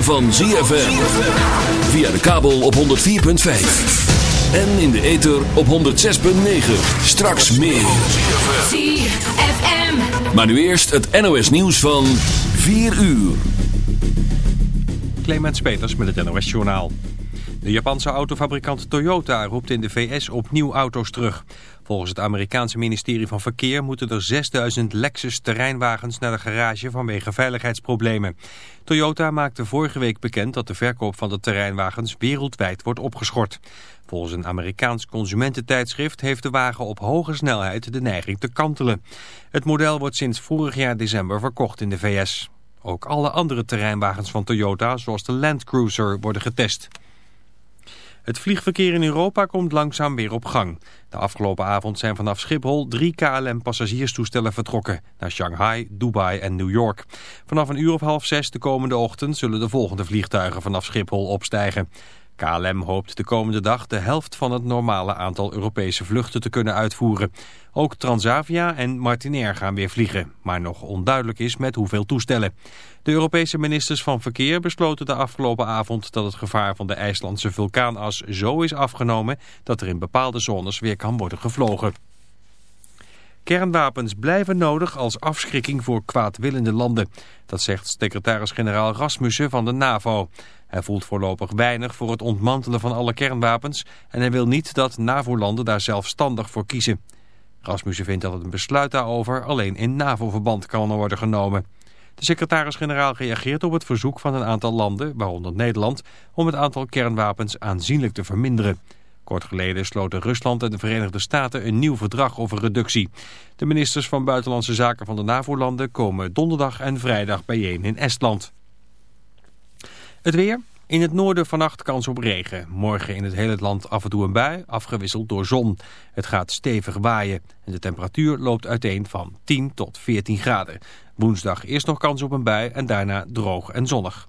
ritme van ZFM. Via de kabel op 104.5. En in de ether op 106.9. Straks meer. ZFM. Maar nu eerst het NOS nieuws van 4 uur. Clemens Peters met het NOS Journaal. De Japanse autofabrikant Toyota roept in de VS opnieuw auto's terug. Volgens het Amerikaanse ministerie van Verkeer moeten er 6000 Lexus terreinwagens naar de garage vanwege veiligheidsproblemen. Toyota maakte vorige week bekend dat de verkoop van de terreinwagens wereldwijd wordt opgeschort. Volgens een Amerikaans consumententijdschrift heeft de wagen op hoge snelheid de neiging te kantelen. Het model wordt sinds vorig jaar december verkocht in de VS. Ook alle andere terreinwagens van Toyota, zoals de Land Cruiser, worden getest. Het vliegverkeer in Europa komt langzaam weer op gang. De afgelopen avond zijn vanaf Schiphol drie KLM-passagierstoestellen vertrokken... naar Shanghai, Dubai en New York. Vanaf een uur of half zes de komende ochtend... zullen de volgende vliegtuigen vanaf Schiphol opstijgen. KLM hoopt de komende dag de helft van het normale aantal Europese vluchten te kunnen uitvoeren. Ook Transavia en Martinair gaan weer vliegen, maar nog onduidelijk is met hoeveel toestellen. De Europese ministers van Verkeer besloten de afgelopen avond dat het gevaar van de IJslandse vulkaanas zo is afgenomen dat er in bepaalde zones weer kan worden gevlogen. Kernwapens blijven nodig als afschrikking voor kwaadwillende landen. Dat zegt secretaris-generaal Rasmussen van de NAVO. Hij voelt voorlopig weinig voor het ontmantelen van alle kernwapens... en hij wil niet dat NAVO-landen daar zelfstandig voor kiezen. Rasmussen vindt dat een besluit daarover alleen in NAVO-verband kan worden genomen. De secretaris-generaal reageert op het verzoek van een aantal landen, waaronder Nederland... om het aantal kernwapens aanzienlijk te verminderen. Kort geleden sloten Rusland en de Verenigde Staten een nieuw verdrag over reductie. De ministers van Buitenlandse Zaken van de NAVO-landen komen donderdag en vrijdag bijeen in Estland. Het weer. In het noorden vannacht kans op regen. Morgen in het hele land af en toe een bui, afgewisseld door zon. Het gaat stevig waaien en de temperatuur loopt uiteen van 10 tot 14 graden. Woensdag eerst nog kans op een bui en daarna droog en zonnig.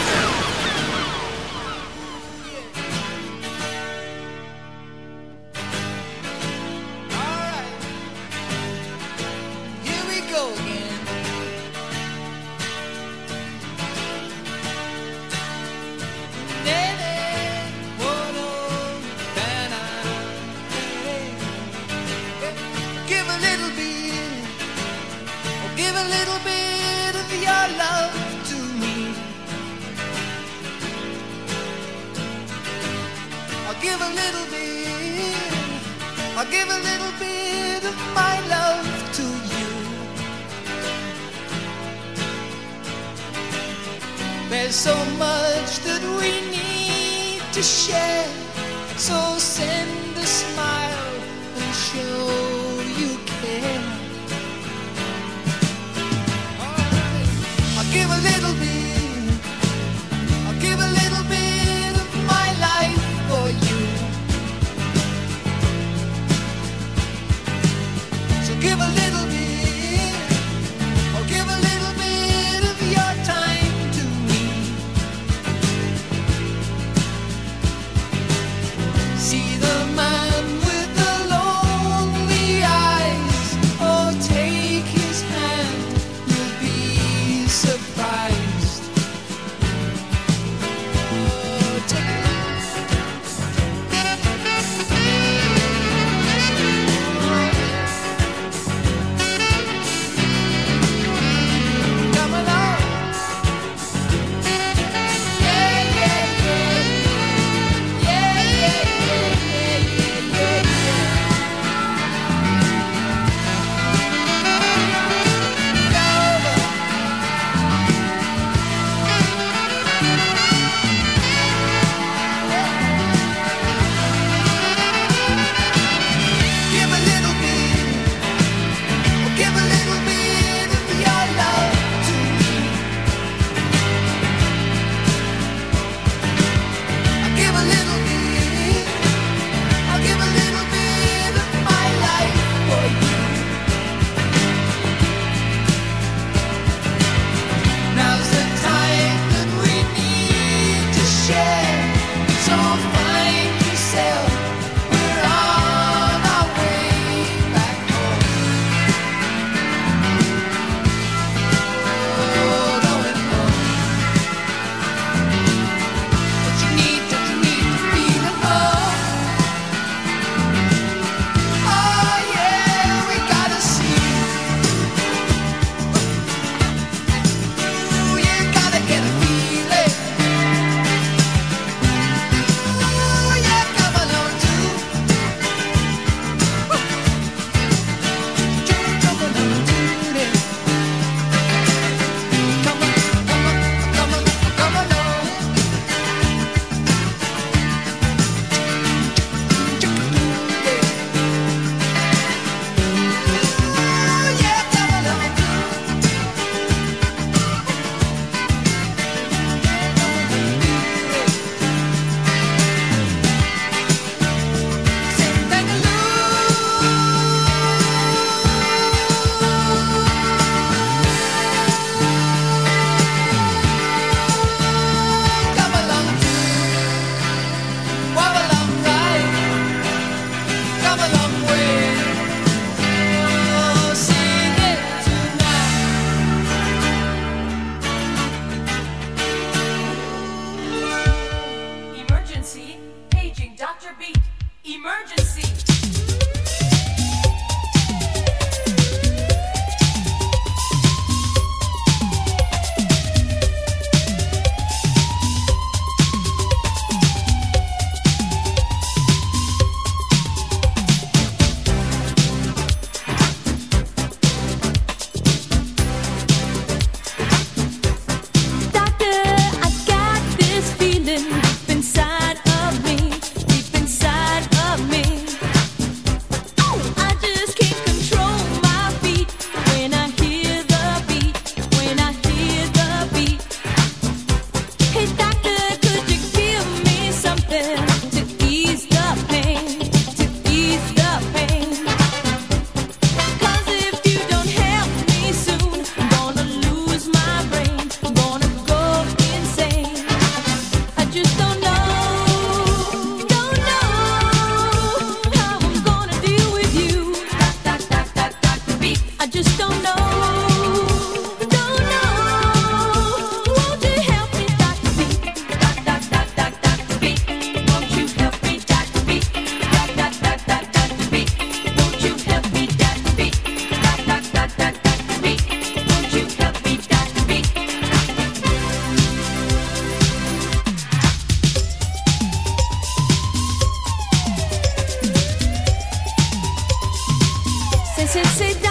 sit, sit down.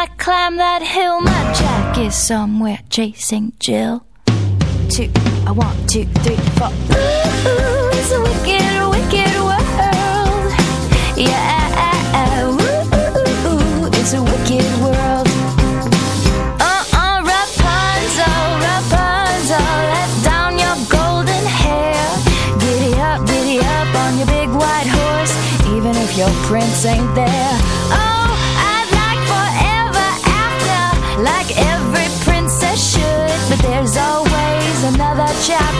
Might climb that hill. My Jack is somewhere chasing Jill. Two, I want two, three, four. Ooh, it's a wicked, wicked world. Yeah, ooh, it's a wicked world. Uh-uh, your golden hair. Giddy chat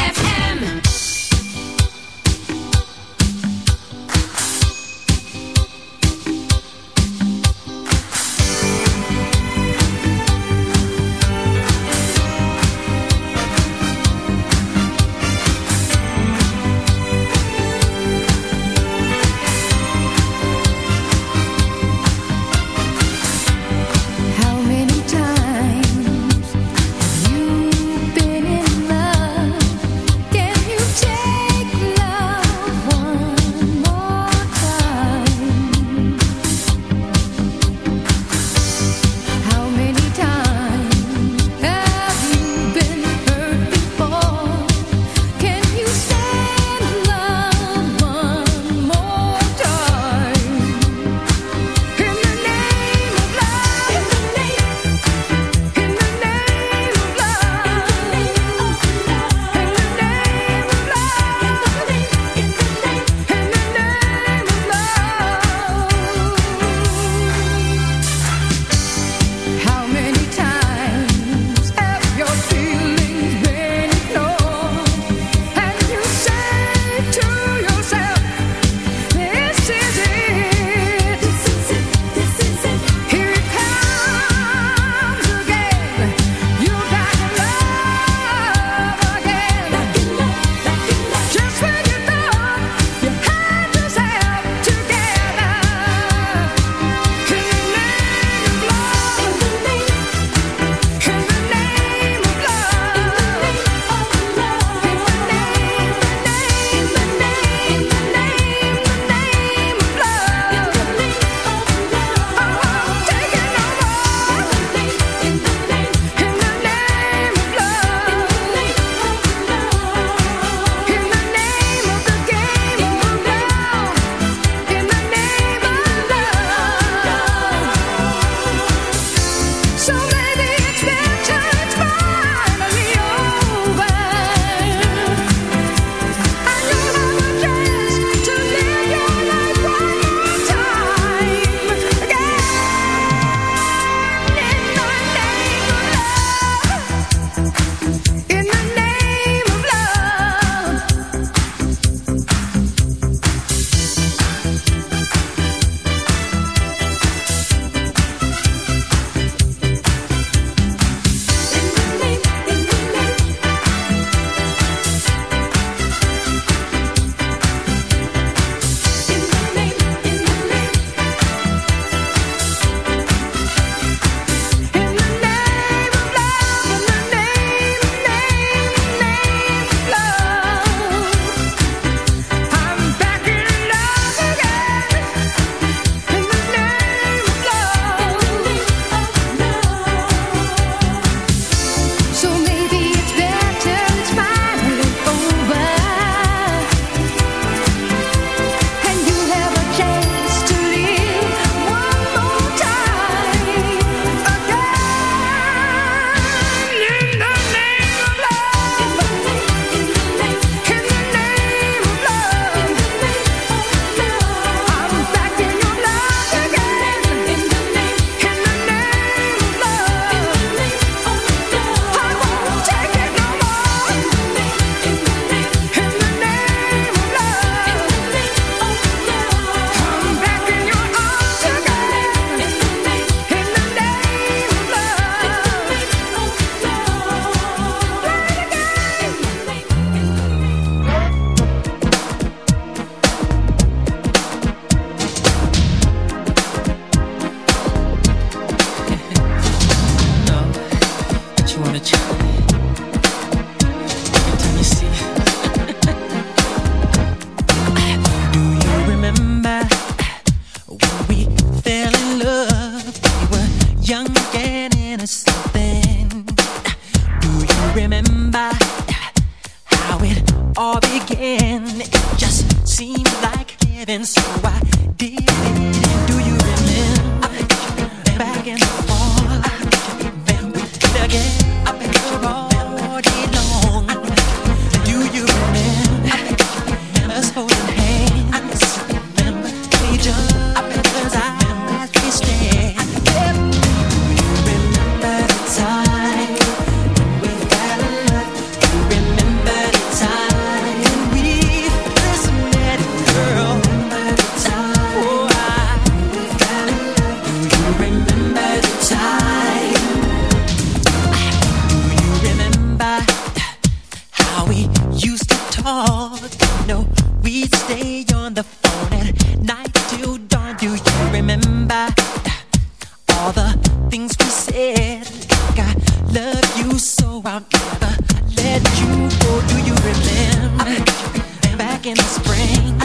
that you go. Do you remember back in the spring?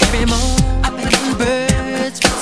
Every morning birds.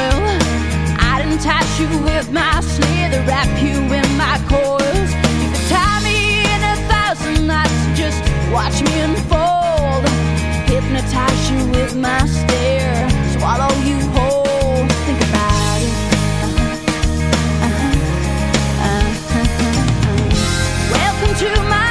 Attach you with my slither, wrap you in my coils. You can tie me in a thousand knots, just watch me unfold. Hypnotize you with my stare, swallow you whole. Think about it. Uh-huh, uh-huh, uh-huh. Welcome to my